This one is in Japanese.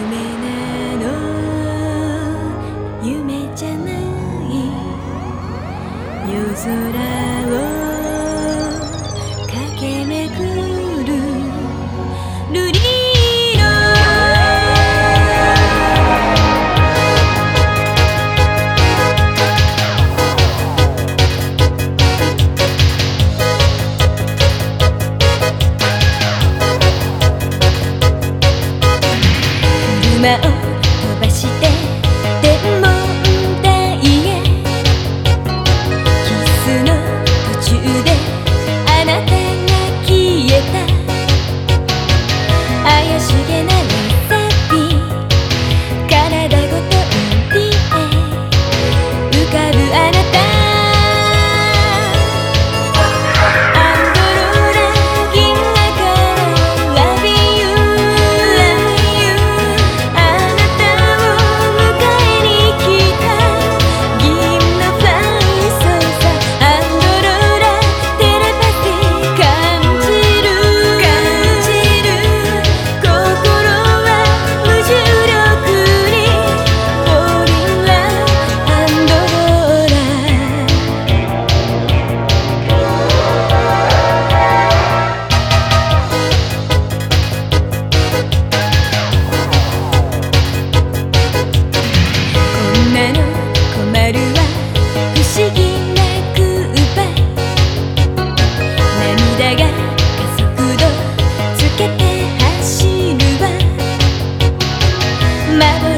夢なの。夢じゃない。夜空を夢を matter